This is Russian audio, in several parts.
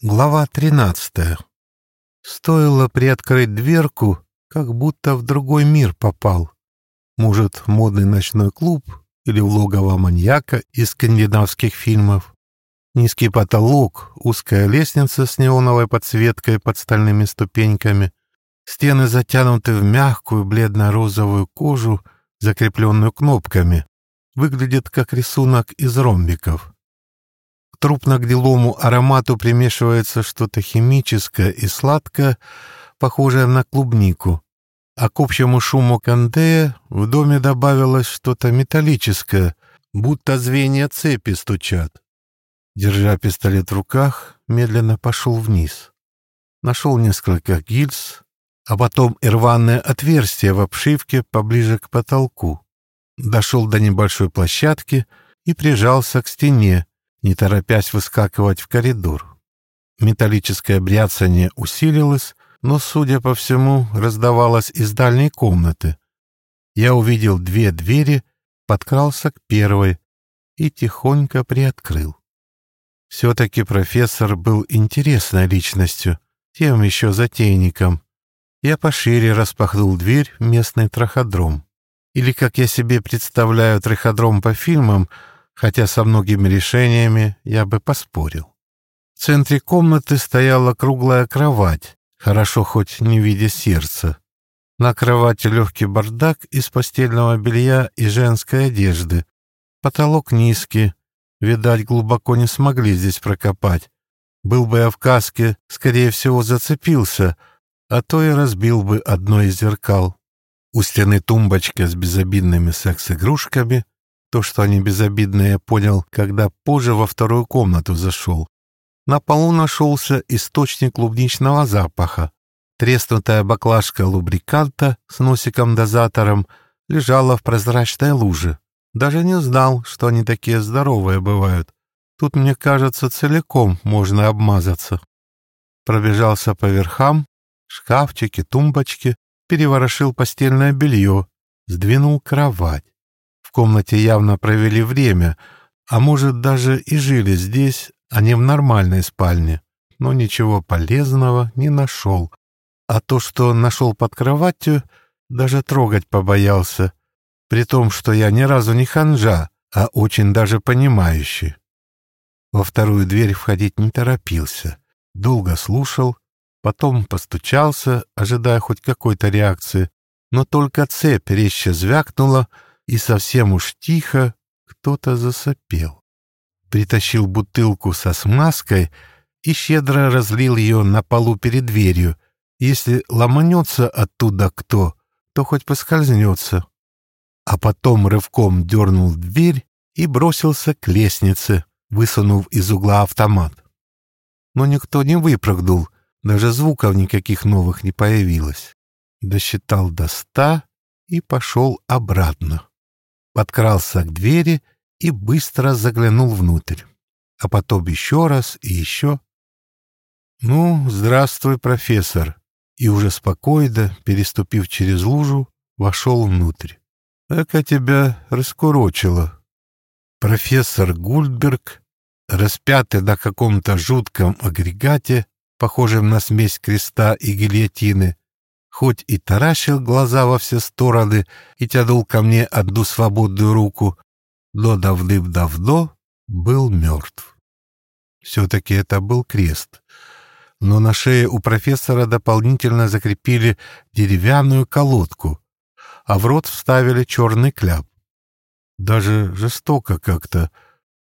Глава 13. Стоило приоткрыть дверку, как будто в другой мир попал. Может, модный ночной клуб или в логово маньяка из скандинавских фильмов. Низкий потолок, узкая лестница с неоновой подсветкой под стальными ступеньками, стены затянуты в мягкую бледно-розовую кожу, закрепленную кнопками. Выглядит как рисунок из ромбиков трупно-гнилому аромату примешивается что-то химическое и сладкое, похожее на клубнику. А к общему шуму кандея в доме добавилось что-то металлическое, будто звенья цепи стучат. Держа пистолет в руках, медленно пошел вниз. Нашел несколько гильз, а потом и рваное отверстие в обшивке поближе к потолку. Дошел до небольшой площадки и прижался к стене, не торопясь выскакивать в коридор. Металлическое бряцание усилилось, но, судя по всему, раздавалось из дальней комнаты. Я увидел две двери, подкрался к первой и тихонько приоткрыл. Все-таки профессор был интересной личностью, тем еще затейником. Я пошире распахнул дверь в местный траходром. Или, как я себе представляю траходром по фильмам — хотя со многими решениями я бы поспорил. В центре комнаты стояла круглая кровать, хорошо хоть не видя сердца. На кровати легкий бардак из постельного белья и женской одежды. Потолок низкий, видать, глубоко не смогли здесь прокопать. Был бы я в каске, скорее всего, зацепился, а то и разбил бы одно из зеркал. У стены тумбочка с безобидными секс-игрушками, то, что они безобидные, я понял, когда позже во вторую комнату зашел. На полу нашелся источник клубничного запаха. Треснутая баклажка лубриканта с носиком-дозатором лежала в прозрачной луже. Даже не знал, что они такие здоровые бывают. Тут, мне кажется, целиком можно обмазаться. Пробежался по верхам, шкафчики, тумбочки, переворошил постельное белье, сдвинул кровать. Комнате явно провели время, а может, даже и жили здесь, а не в нормальной спальне. Но ничего полезного не нашел. А то, что нашел под кроватью, даже трогать побоялся. При том, что я ни разу не ханжа, а очень даже понимающий. Во вторую дверь входить не торопился. Долго слушал, потом постучался, ожидая хоть какой-то реакции, но только цепь резче звякнула, и совсем уж тихо кто-то засопел. Притащил бутылку со смазкой и щедро разлил ее на полу перед дверью. Если ломанется оттуда кто, то хоть поскользнется. А потом рывком дернул дверь и бросился к лестнице, высунув из угла автомат. Но никто не выпрыгнул, даже звуков никаких новых не появилось. Досчитал до ста и пошел обратно подкрался к двери и быстро заглянул внутрь. А потом еще раз и еще. «Ну, здравствуй, профессор!» И уже спокойно, переступив через лужу, вошел внутрь. «Эка тебя раскурочило!» Профессор Гульдберг, распятый на каком-то жутком агрегате, похожем на смесь креста и гильотины, хоть и таращил глаза во все стороны и тянул ко мне одну свободную руку, но давным-давно был мертв. Все-таки это был крест. Но на шее у профессора дополнительно закрепили деревянную колодку, а в рот вставили черный кляп. Даже жестоко как-то.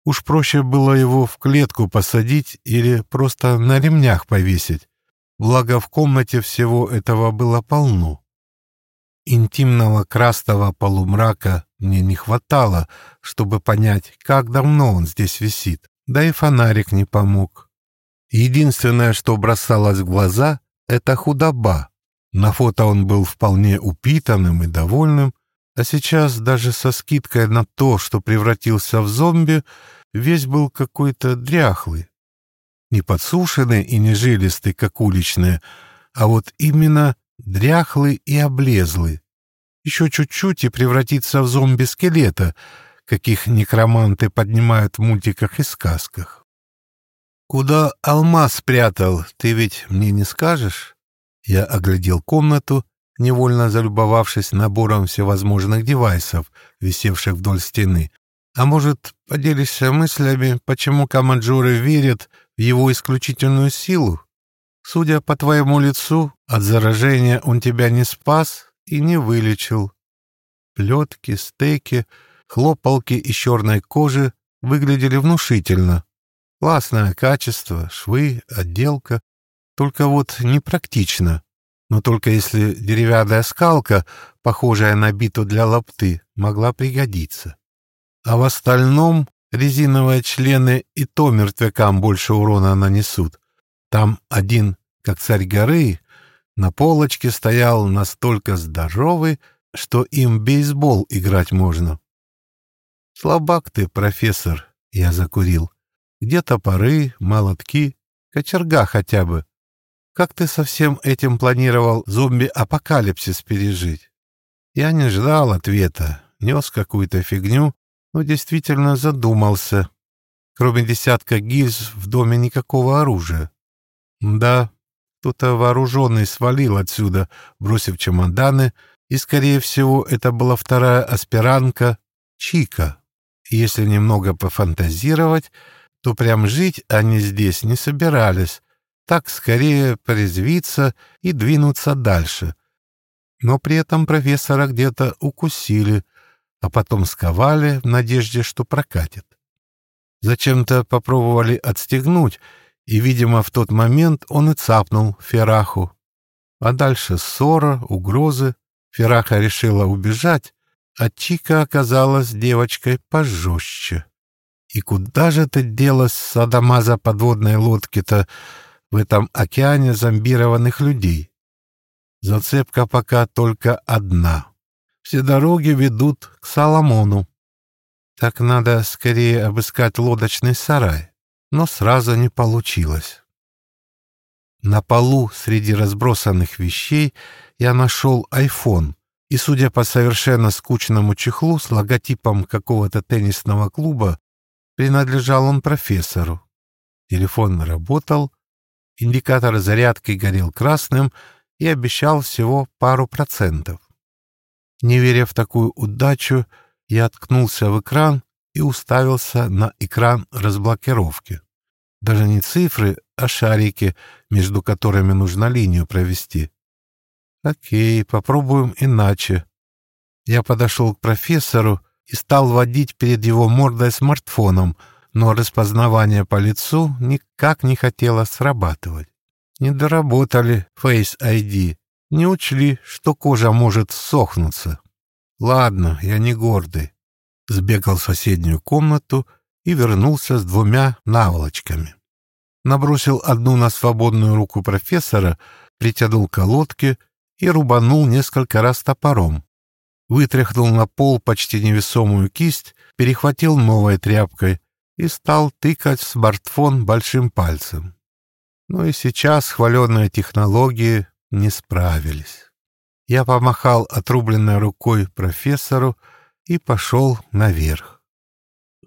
Уж проще было его в клетку посадить или просто на ремнях повесить благо в комнате всего этого было полно. Интимного красного полумрака мне не хватало, чтобы понять, как давно он здесь висит, да и фонарик не помог. Единственное, что бросалось в глаза, — это худоба. На фото он был вполне упитанным и довольным, а сейчас даже со скидкой на то, что превратился в зомби, весь был какой-то дряхлый, не подсушенные и не жилистые, как уличные, а вот именно дряхлый и облезлый. Еще чуть-чуть и превратиться в зомби-скелета, каких некроманты поднимают в мультиках и сказках. «Куда алмаз спрятал, ты ведь мне не скажешь?» Я оглядел комнату, невольно залюбовавшись набором всевозможных девайсов, висевших вдоль стены. «А может, поделишься мыслями, почему команджуры верят в его исключительную силу? Судя по твоему лицу, от заражения он тебя не спас и не вылечил. Плетки, стейки, хлопалки из черной кожи выглядели внушительно. Классное качество, швы, отделка. Только вот непрактично. Но только если деревянная скалка, похожая на биту для лапты, могла пригодиться. А в остальном резиновые члены и то мертвякам больше урона нанесут. Там один, как царь горы, на полочке стоял настолько здоровый, что им бейсбол играть можно. «Слабак ты, профессор», — я закурил. «Где топоры, молотки, кочерга хотя бы? Как ты со всем этим планировал зомби-апокалипсис пережить?» Я не ждал ответа, нес какую-то фигню, но действительно задумался. Кроме десятка гильз в доме никакого оружия. Да, кто-то вооруженный свалил отсюда, бросив чемоданы, и, скорее всего, это была вторая аспирантка Чика. Если немного пофантазировать, то прям жить они здесь не собирались, так скорее порезвиться и двинуться дальше. Но при этом профессора где-то укусили, а потом сковали в надежде, что прокатит. Зачем-то попробовали отстегнуть, и, видимо, в тот момент он и цапнул Фераху. А дальше ссора, угрозы. Фераха решила убежать, а Чика оказалась девочкой пожестче. И куда же ты делась, садомаза подводной лодки-то, в этом океане зомбированных людей? Зацепка пока только одна. Все дороги ведут к Соломону. Так надо скорее обыскать лодочный сарай но сразу не получилось. На полу среди разбросанных вещей я нашел айфон, и, судя по совершенно скучному чехлу с логотипом какого-то теннисного клуба, принадлежал он профессору. Телефон работал, индикатор зарядки горел красным и обещал всего пару процентов. Не веря в такую удачу, я откнулся в экран и уставился на экран разблокировки. Даже не цифры, а шарики, между которыми нужно линию провести. Окей, попробуем иначе. Я подошел к профессору и стал водить перед его мордой смартфоном, но распознавание по лицу никак не хотело срабатывать. Не доработали Face ID, не учли, что кожа может сохнуться. Ладно, я не гордый. Сбегал в соседнюю комнату и вернулся с двумя наволочками. Набросил одну на свободную руку профессора, притянул к лодке и рубанул несколько раз топором. Вытряхнул на пол почти невесомую кисть, перехватил новой тряпкой и стал тыкать в смартфон большим пальцем. Но и сейчас хваленные технологии не справились. Я помахал отрубленной рукой профессору и пошел наверх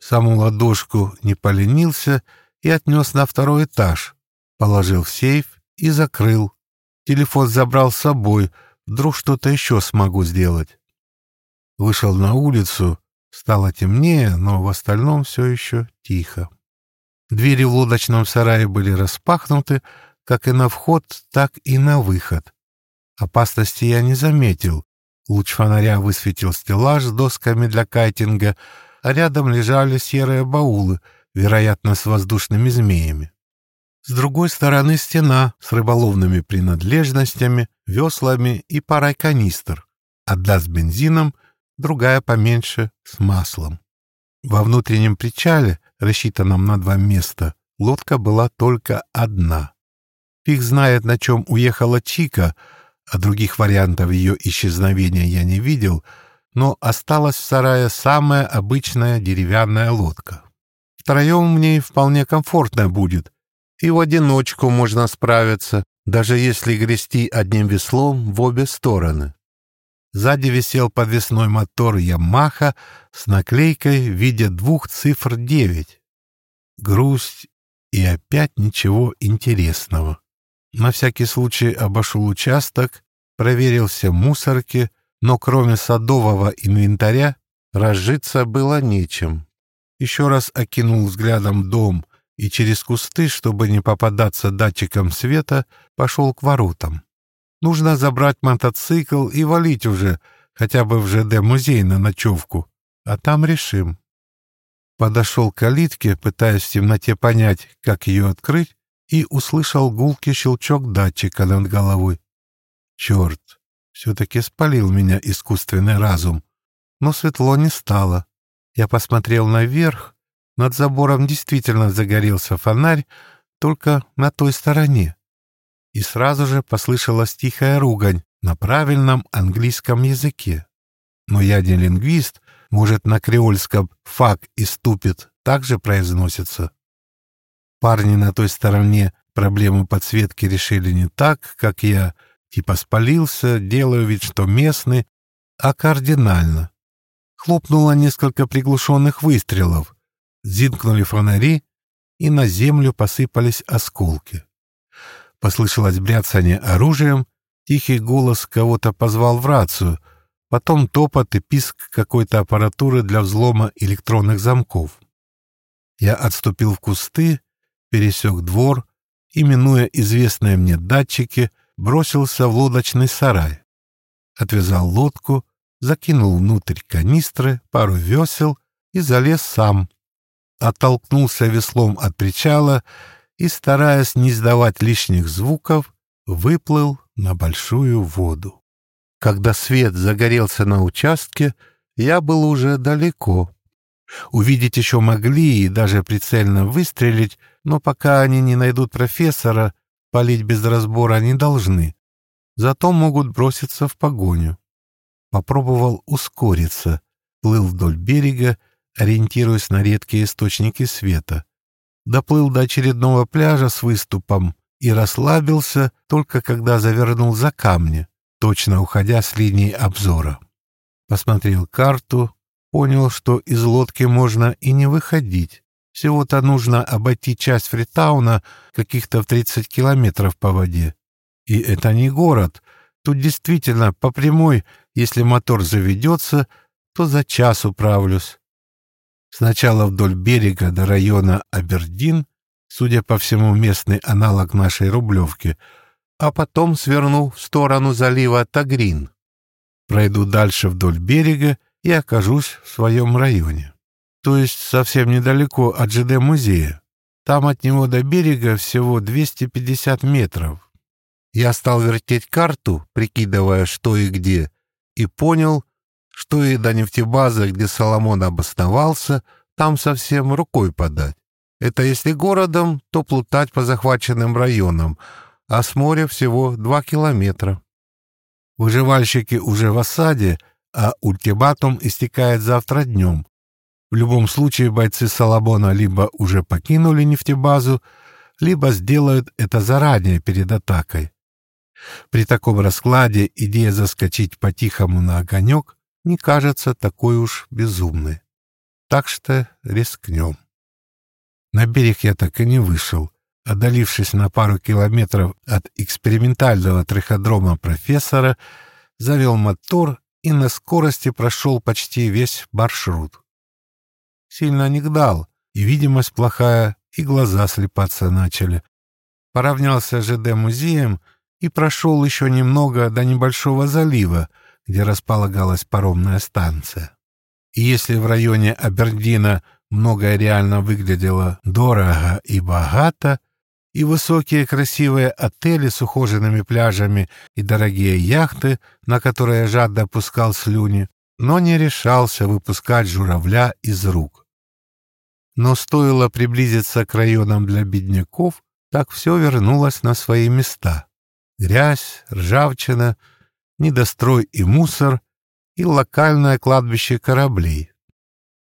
саму ладошку не поленился и отнес на второй этаж, положил в сейф и закрыл. Телефон забрал с собой, вдруг что-то еще смогу сделать. Вышел на улицу, стало темнее, но в остальном все еще тихо. Двери в лодочном сарае были распахнуты, как и на вход, так и на выход. Опасности я не заметил. Луч фонаря высветил стеллаж с досками для кайтинга — а рядом лежали серые баулы, вероятно, с воздушными змеями. С другой стороны стена с рыболовными принадлежностями, веслами и парой канистр. Одна с бензином, другая поменьше с маслом. Во внутреннем причале, рассчитанном на два места, лодка была только одна. Фиг знает, на чем уехала Чика, а других вариантов ее исчезновения я не видел — но осталась в сарае самая обычная деревянная лодка. Втроем в ней вполне комфортно будет, и в одиночку можно справиться, даже если грести одним веслом в обе стороны. Сзади висел подвесной мотор «Ямаха» с наклейкой в виде двух цифр 9. Грусть И опять ничего интересного. На всякий случай обошел участок, проверил все мусорки, но кроме садового инвентаря разжиться было нечем. Еще раз окинул взглядом дом и через кусты, чтобы не попадаться датчиком света, пошел к воротам. Нужно забрать мотоцикл и валить уже, хотя бы в ЖД-музей на ночевку, а там решим. Подошел к калитке, пытаясь в темноте понять, как ее открыть, и услышал гулкий щелчок датчика над головой. Черт, все-таки спалил меня искусственный разум. Но светло не стало. Я посмотрел наверх. Над забором действительно загорелся фонарь, только на той стороне. И сразу же послышалась тихая ругань на правильном английском языке. Но я не лингвист, может, на креольском «фак» и «ступит» также произносится. Парни на той стороне проблему подсветки решили не так, как я, типа спалился, делаю вид, что местный, а кардинально. Хлопнуло несколько приглушенных выстрелов, зинкнули фонари, и на землю посыпались осколки. Послышалось бряцание оружием, тихий голос кого-то позвал в рацию, потом топот и писк какой-то аппаратуры для взлома электронных замков. Я отступил в кусты, пересек двор и, минуя известные мне датчики, бросился в лодочный сарай. Отвязал лодку, закинул внутрь канистры, пару весел и залез сам. Оттолкнулся веслом от причала и, стараясь не издавать лишних звуков, выплыл на большую воду. Когда свет загорелся на участке, я был уже далеко. Увидеть еще могли и даже прицельно выстрелить, но пока они не найдут профессора, палить без разбора не должны. Зато могут броситься в погоню. Попробовал ускориться, плыл вдоль берега, ориентируясь на редкие источники света. Доплыл до очередного пляжа с выступом и расслабился только когда завернул за камни, точно уходя с линии обзора. Посмотрел карту, понял, что из лодки можно и не выходить. Всего-то нужно обойти часть Фритауна каких-то в 30 километров по воде. И это не город. Тут действительно по прямой, если мотор заведется, то за час управлюсь. Сначала вдоль берега до района Абердин, судя по всему местный аналог нашей Рублевки, а потом сверну в сторону залива Тагрин. Пройду дальше вдоль берега и окажусь в своем районе то есть совсем недалеко от ЖД-музея. Там от него до берега всего 250 метров. Я стал вертеть карту, прикидывая, что и где, и понял, что и до нефтебазы, где Соломон обосновался, там совсем рукой подать. Это если городом, то плутать по захваченным районам, а с моря всего два километра. Выживальщики уже в осаде, а ультиматум истекает завтра днем, в любом случае бойцы Соломона либо уже покинули нефтебазу, либо сделают это заранее перед атакой. При таком раскладе идея заскочить по-тихому на огонек не кажется такой уж безумной. Так что рискнем. На берег я так и не вышел, одолившись на пару километров от экспериментального триходрома профессора, завел мотор и на скорости прошел почти весь маршрут сильно не гдал, и видимость плохая, и глаза слепаться начали. Поравнялся ЖД-музеем и прошел еще немного до небольшого залива, где располагалась паромная станция. И если в районе Абердина многое реально выглядело дорого и богато, и высокие красивые отели с ухоженными пляжами и дорогие яхты, на которые жадно опускал слюни, но не решался выпускать журавля из рук. Но стоило приблизиться к районам для бедняков, так все вернулось на свои места. Грязь, ржавчина, недострой и мусор, и локальное кладбище кораблей.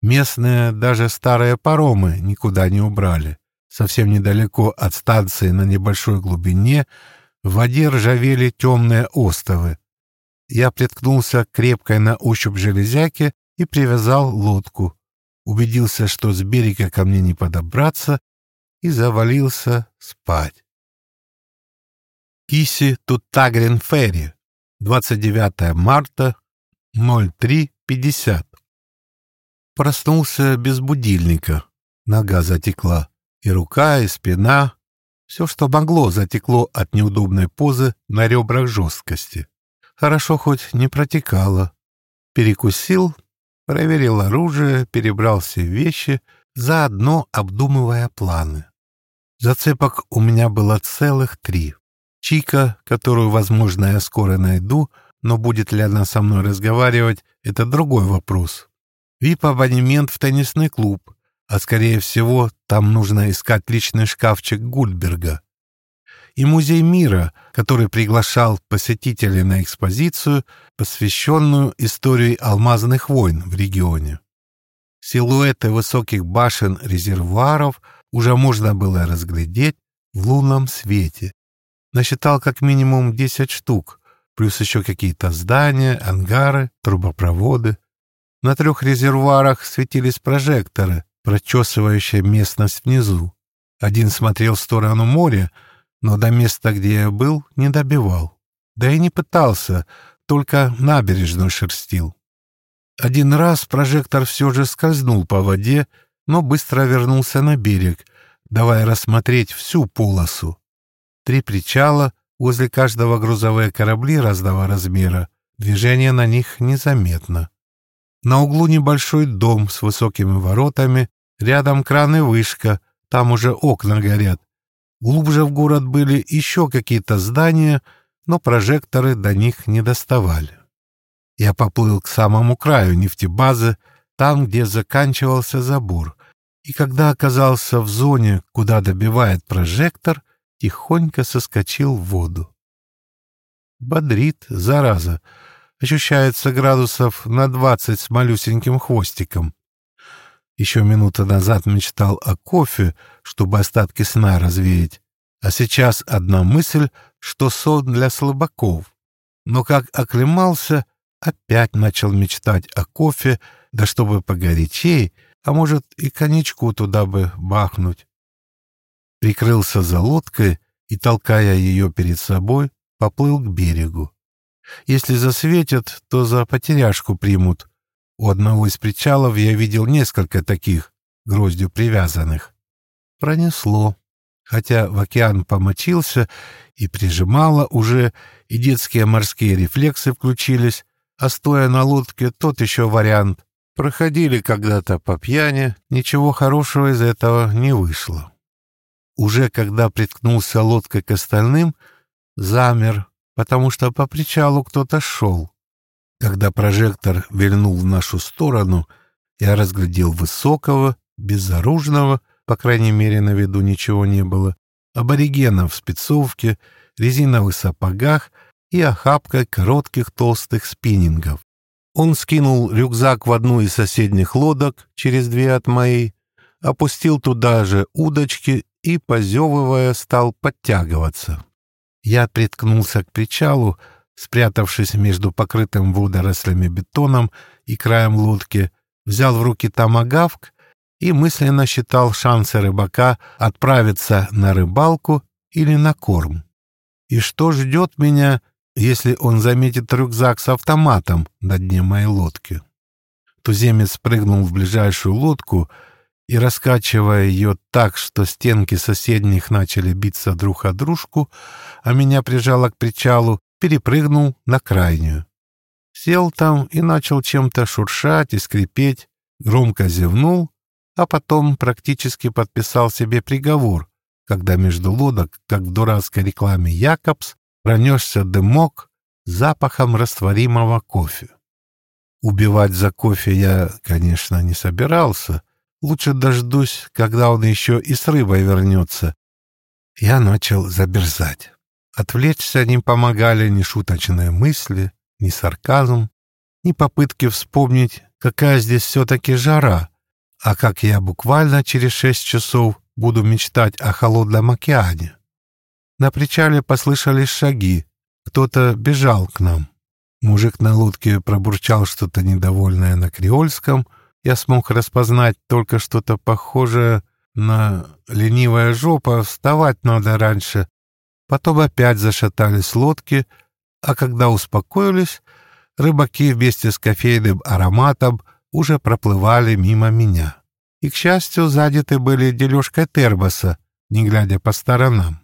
Местные, даже старые паромы никуда не убрали. Совсем недалеко от станции на небольшой глубине в воде ржавели темные остовы. Я приткнулся к крепкой на ощупь железяке и привязал лодку. Убедился, что с берега ко мне не подобраться, и завалился спать. Киси Туттагрен Ферри, 29 марта, 03.50. Проснулся без будильника. Нога затекла. И рука, и спина. Все, что могло, затекло от неудобной позы на ребрах жесткости. Хорошо хоть не протекало. Перекусил, проверил оружие, перебрал все вещи, заодно обдумывая планы. Зацепок у меня было целых три. Чика, которую, возможно, я скоро найду, но будет ли она со мной разговаривать, это другой вопрос. Вип-абонемент в теннисный клуб, а скорее всего, там нужно искать личный шкафчик Гульберга. И музей мира, который приглашал посетителей на экспозицию, посвященную истории алмазных войн в регионе. Силуэты высоких башен резервуаров уже можно было разглядеть в лунном свете насчитал как минимум 10 штук, плюс еще какие-то здания, ангары, трубопроводы. На трех резервуарах светились прожекторы, прочесывающие местность внизу. Один смотрел в сторону моря, но до места, где я был, не добивал. Да и не пытался, только набережную шерстил. Один раз прожектор все же скользнул по воде, но быстро вернулся на берег, давая рассмотреть всю полосу. Три причала, возле каждого грузовые корабли разного размера, движение на них незаметно. На углу небольшой дом с высокими воротами, рядом кран и вышка, там уже окна горят. Глубже в город были еще какие-то здания, но прожекторы до них не доставали. Я поплыл к самому краю нефтебазы, там, где заканчивался забор, и когда оказался в зоне, куда добивает прожектор, тихонько соскочил в воду. Бодрит, зараза. Ощущается градусов на двадцать с малюсеньким хвостиком. Еще минуту назад мечтал о кофе, чтобы остатки сна развеять. А сейчас одна мысль, что сон для слабаков. Но как оклемался, опять начал мечтать о кофе, да чтобы погорячей, а может и коньячку туда бы бахнуть прикрылся за лодкой и, толкая ее перед собой, поплыл к берегу. Если засветят, то за потеряшку примут. У одного из причалов я видел несколько таких, гроздью привязанных. Пронесло. Хотя в океан помочился и прижимало уже, и детские морские рефлексы включились, а стоя на лодке тот еще вариант. Проходили когда-то по пьяни, ничего хорошего из этого не вышло уже когда приткнулся лодкой к остальным, замер, потому что по причалу кто-то шел. Когда прожектор вильнул в нашу сторону, я разглядел высокого, безоружного, по крайней мере, на виду ничего не было, аборигена в спецовке, резиновых сапогах и охапкой коротких толстых спиннингов. Он скинул рюкзак в одну из соседних лодок, через две от моей, опустил туда же удочки и, позевывая, стал подтягиваться. Я приткнулся к причалу, спрятавшись между покрытым водорослями бетоном и краем лодки, взял в руки томагавк и мысленно считал шансы рыбака отправиться на рыбалку или на корм. И что ждет меня, если он заметит рюкзак с автоматом на дне моей лодки? Туземец прыгнул в ближайшую лодку — и, раскачивая ее так, что стенки соседних начали биться друг о дружку, а меня прижало к причалу, перепрыгнул на крайнюю. Сел там и начал чем-то шуршать и скрипеть, громко зевнул, а потом практически подписал себе приговор, когда между лодок, как в дурацкой рекламе Якобс, пронесся дымок запахом растворимого кофе. Убивать за кофе я, конечно, не собирался — Лучше дождусь, когда он еще и с рыбой вернется. Я начал заберзать. Отвлечься не помогали ни шуточные мысли, ни сарказм, ни попытки вспомнить, какая здесь все-таки жара, а как я буквально через шесть часов буду мечтать о холодном океане. На причале послышались шаги. Кто-то бежал к нам. Мужик на лодке пробурчал что-то недовольное на креольском — я смог распознать только что-то похожее На ленивая жопа вставать надо раньше. Потом опять зашатались лодки, а когда успокоились, рыбаки вместе с кофейным ароматом уже проплывали мимо меня. И, к счастью, задеты были дележкой термоса, не глядя по сторонам.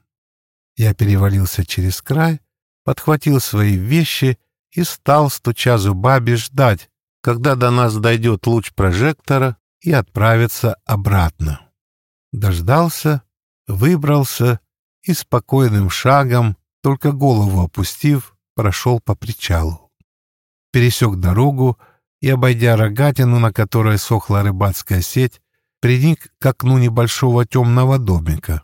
Я перевалился через край, подхватил свои вещи и стал, стуча зубами, ждать, когда до нас дойдет луч прожектора и отправится обратно. Дождался, выбрался и спокойным шагом, только голову опустив, прошел по причалу. Пересек дорогу и, обойдя рогатину, на которой сохла рыбацкая сеть, приник к окну небольшого темного домика.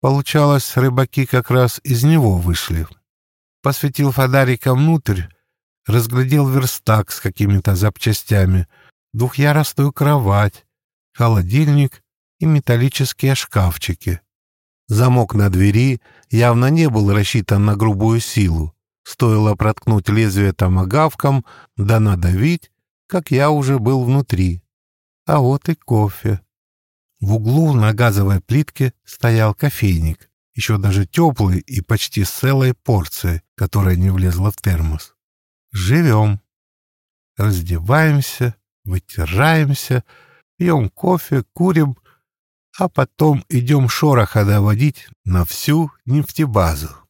Получалось, рыбаки как раз из него вышли. Посветил фонариком внутрь, разглядел верстак с какими-то запчастями, двухъярусную кровать, холодильник и металлические шкафчики. Замок на двери явно не был рассчитан на грубую силу. Стоило проткнуть лезвие томагавком, да надавить, как я уже был внутри. А вот и кофе. В углу на газовой плитке стоял кофейник, еще даже теплый и почти с целой порцией, которая не влезла в термос. Живем. Раздеваемся, вытираемся, пьем кофе, курим, а потом идем шороха доводить на всю нефтебазу.